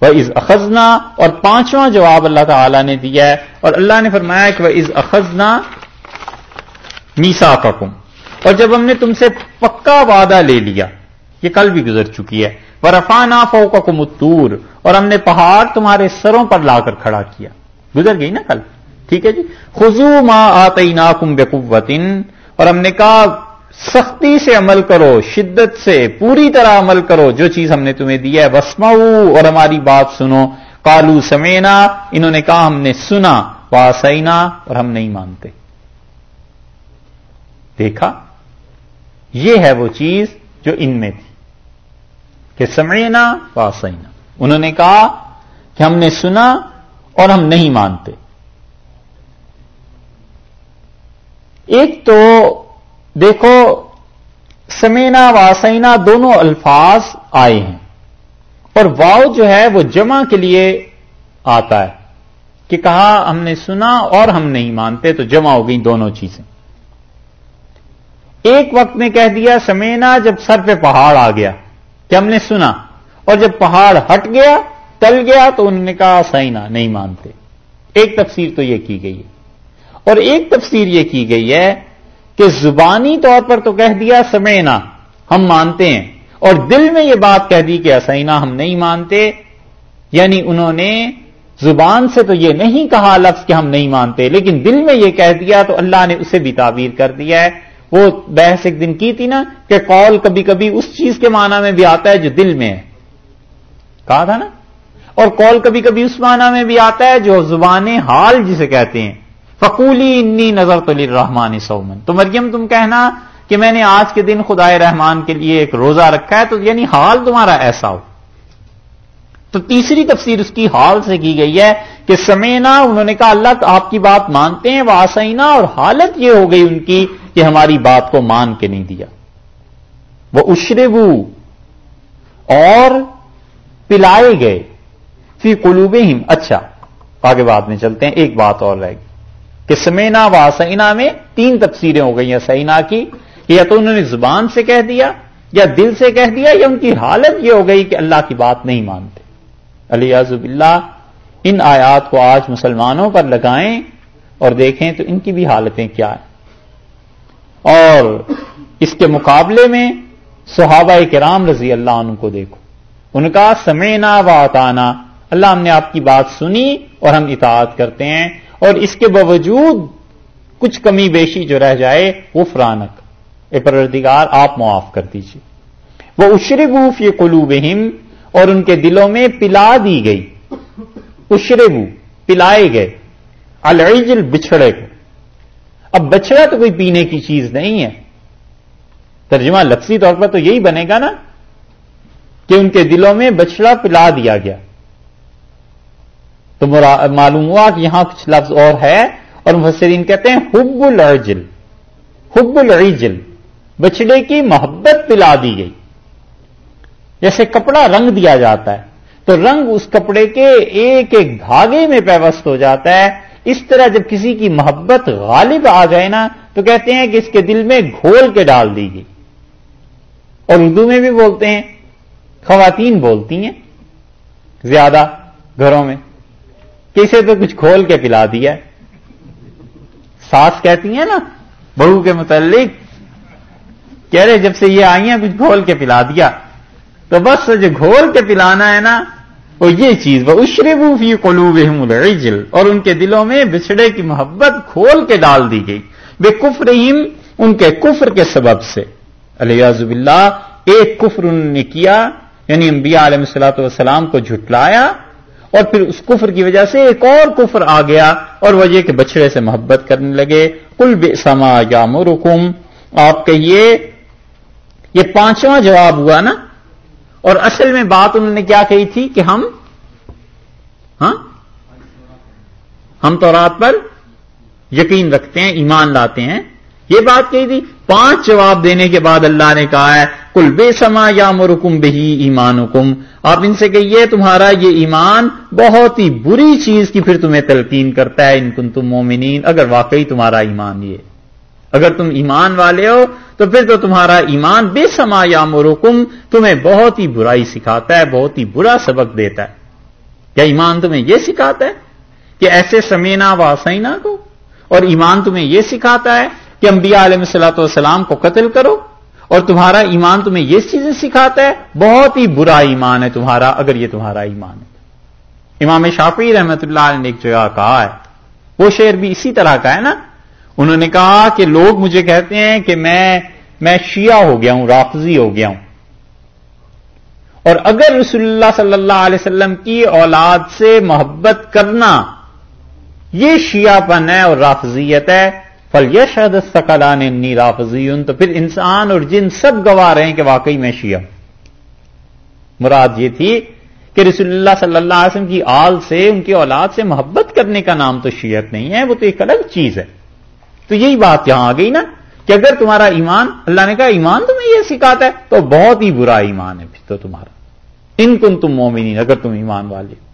وہ از اخذنا اور پانچواں جواب اللہ تعالی نے دیا ہے اور اللہ نے فرمایا کہ وہ از اخذنا میسا اور جب ہم نے تم سے پکا وعدہ لے لیا، یہ کل بھی گزر چکی ہے وہ رفانہ فو کا اور ہم نے پہاڑ تمہارے سروں پر لا کر کھڑا کیا۔ گزر گئی نا کل؟ ٹھیک ہے جی؟ خزو ماں آتی نا کم بے اور ہم نے کہا سختی سے عمل کرو، شدت سے، پوری طرح عمل کرو، جو چیز ہم نے تمہیں دیا ہے وسماؤ اور ہماری بات سنو۔ کالو سمینا انہوں نے کہا ہم نے سنا، واسینا اور ہم نہیں مانتے۔ دیکھا؟ یہ ہے وہ چیز جو ان میں تھی۔ کہ سمینا واسینا۔ انہوں نے کہا کہ ہم نے سنا اور ہم نہیں مانتے۔ ایک تو دیکھو سمینا واسینا دونوں الفاظ آئے ہیں۔ اور واؤ جو ہے وہ جمع کے لیے آتا ہے کہ کہا ہم نے سنا اور ہم نہیں مانتے، تو جمع ہو گئی دونوں چیزیں۔ ایک وقت میں کہہ دیا سمینا جب سر پہ پہاڑ آ گیا کہ ہم نے سنا، اور جب پہاڑ ہٹ گیا، تل گیا، تو انہوں نے کہا سینا نہیں مانتے۔ ایک تفسیر تو یہ کی گئی ہے۔ اور ایک تفسیر یہ کی گئی ہے کہ زبانی طور پر تو کہہ دیا سمینا ہم مانتے ہیں۔ اور دل میں یہ بات کہہ دی کہ اسینا ہم نہیں مانتے۔ یعنی انہوں نے زبان سے تو یہ نہیں کہا لفظ کہ ہم نہیں مانتے، لیکن دل میں یہ کہہ دیا تو اللہ نے اسے بھی تعبیر کر دیا ہے۔ وہ بحث ایک دن کی تھی نا کہ قول کبھی کبھی اس چیز کے معنی میں بھی آتا ہے جو دل میں ہے۔ کہا تھا نا؟ اور قول کبھی کبھی اس معنی میں بھی آتا ہے جو زبان حال جسے کہتے ہیں۔ فقولی انی نظر تو رحمان سومن تو مریم، تم کہنا کہ میں نے آج کے دن خدائے رحمان کے لیے ایک روزہ رکھا ہے، تو یعنی حال تمہارا ایسا ہو۔ تو تیسری تفسیر اس کی حال سے کی گئی ہے کہ سمینا، انہوں نے کہا، اللہ آپ کی بات مانتے ہیں وہ آسینا اور حالت یہ ہو گئی ان کی کہ ہماری بات کو مان کے نہیں دیا۔ وہ اشربو اور پلائے گئے۔ فی قلوب اچھا آگے بعد میں چلتے ہیں، ایک بات اور رہے گی کہ سمینا و سینا میں تین تفسیریں ہو گئی ہیں سینا کی یا تو انہوں نے زبان سے کہہ دیا، یا دل سے کہہ دیا، یا ان کی حالت یہ ہو گئی کہ اللہ کی بات نہیں مانتے۔ علی عزب اللہ ان آیات کو آج مسلمانوں پر لگائیں اور دیکھیں تو ان کی بھی حالتیں کیا ہیں۔ اور اس کے مقابلے میں صحابہ کرام رضی اللہ عنہ کو دیکھو۔ ان کا سمینا و اتانا اللہ ہم نے آپ کی بات سنی اور ہم اطاعت کرتے ہیں۔ اور اس کے باوجود کچھ کمی بیشی جو رہ جائے وہ فرانک۔ اے پروردگار، آپ معاف کر دیجیے وہ اشربو فی قلوبہم، اور ان کے دلوں میں پلا دی گئی۔ اشربو، پلائے گئے۔ العجل، بچھڑے کو اب بچڑا تو کوئی پینے کی چیز نہیں ہے۔ ترجمہ لفظی طور پر تو یہی بنے گا نا کہ ان کے دلوں میں بچڑا پلا دیا گیا۔ تو معلوم ہوا کہ یہاں کچھ لفظ اور ہے اور مفسرین کہتے ہیں حب العجل حب العجل بچڑے کی محبت پلا دی گئی۔ جیسے کپڑا رنگ دیا جاتا ہے، تو رنگ اس کپڑے کے ایک ایک دھاگے میں پیوست ہو جاتا ہے۔ اس طرح جب کسی کی محبت غالب آ جائے نا، تو کہتے ہیں کہ اس کے دل میں گھول کے ڈال دی گئی۔ اور اردو میں بھی بولتے ہیں، خواتین بولتی ہیں زیادہ گھروں میں۔ کسی تو کچھ کھول کے پلا دیا ساس کہتی ہیں نا، بہو کے متعلق، کہہ رہے جب سے یہ آئی ہیں، کچھ گھول کے پلا دیا۔ تو بس جو گھول کے پلانا ہے نا، وہ یہ چیز، وہ اشربو فی قلوب العجل۔ اور ان کے دلوں میں بچڑے کی محبت کھول کے ڈال دی گئی۔ بے کفرہم، ان کے کفر کے سبب سے۔ علیہ اللہ ایک کفر انہوں نے کیا یعنی انبیاء علیہ السلاۃ والسلام کو جھٹلایا۔ اور پھر اس کفر کی وجہ سے ایک اور کفر آ گیا اور وجہ کے بچڑے سے محبت کرنے لگے۔ کل بے سما یا مرکم آپ کہیے یہ پانچواں جواب ہوا نا؟ اور اصل میں بات انہوں نے کیا کہی تھی کہ ہم ہاں؟ ہم تو رات پر یقین رکھتے ہیں، ایمان لاتے ہیں۔ یہ بات کہی تھی۔ پانچ جواب دینے کے بعد اللہ نے کہا ہے کل بے سما یا مرکم بہی ایمان حکم آپ ان سے کہیے تمہارا یہ ایمان بہت ہی بری چیز کی پھر تمہیں تلقین کرتا ہے، ان کن تم مومنین، اگر واقعی تمہارا ایمان یہ اگر تم ایمان والے ہو، تو پھر تو تمہارا ایمان بے سما یا مرکم تمہیں بہت ہی برائی سکھاتا ہے، بہت ہی برا سبق دیتا ہے۔ کیا ایمان تمہیں یہ سکھاتا ہے کہ ایسے سمینا و کو؟ اور ایمان تمہیں یہ سکھاتا ہے کہ انبیاء علیہ السلاۃ والسلام کو قتل کرو۔ اور تمہارا ایمان تمہیں یہ چیزیں سکھاتا ہے، بہت ہی برا ایمان ہے تمہارا، اگر یہ تمہارا ایمان ہے۔ امام شافی رحمت اللہ علیہ نے ایک جگہ کہا ہے، وہ شعر بھی اسی طرح کا ہے نا۔ انہوں نے کہا کہ لوگ مجھے کہتے ہیں کہ میں میں شیعہ ہو گیا ہوں رافضی ہو گیا ہوں۔ اور اگر رسول اللہ صلی اللہ علیہ وسلم کی اولاد سے محبت کرنا، یہ شیعہ پن ہے اور رافضیت ہے فل یش سکلان انی تو پھر انسان اور جن سب گواہ رہے ہیں کہ واقعی میں شیعہ مراد یہ تھی کہ رسول اللہ صلی اللہ علیہ وسلم کی آل سے، ان کی اولاد سے محبت کرنے کا نام تو شیعت نہیں ہے، وہ تو ایک الگ چیز ہے۔ تو یہی بات یہاں آ گئی نا کہ اگر تمہارا ایمان، اللہ نے کہا ایمان تمہیں یہ سکھاتا ہے تو بہت ہی برا ایمان ہے پھر تو تمہارا۔ ان کن تم مومنین، اگر تم ایمان والے۔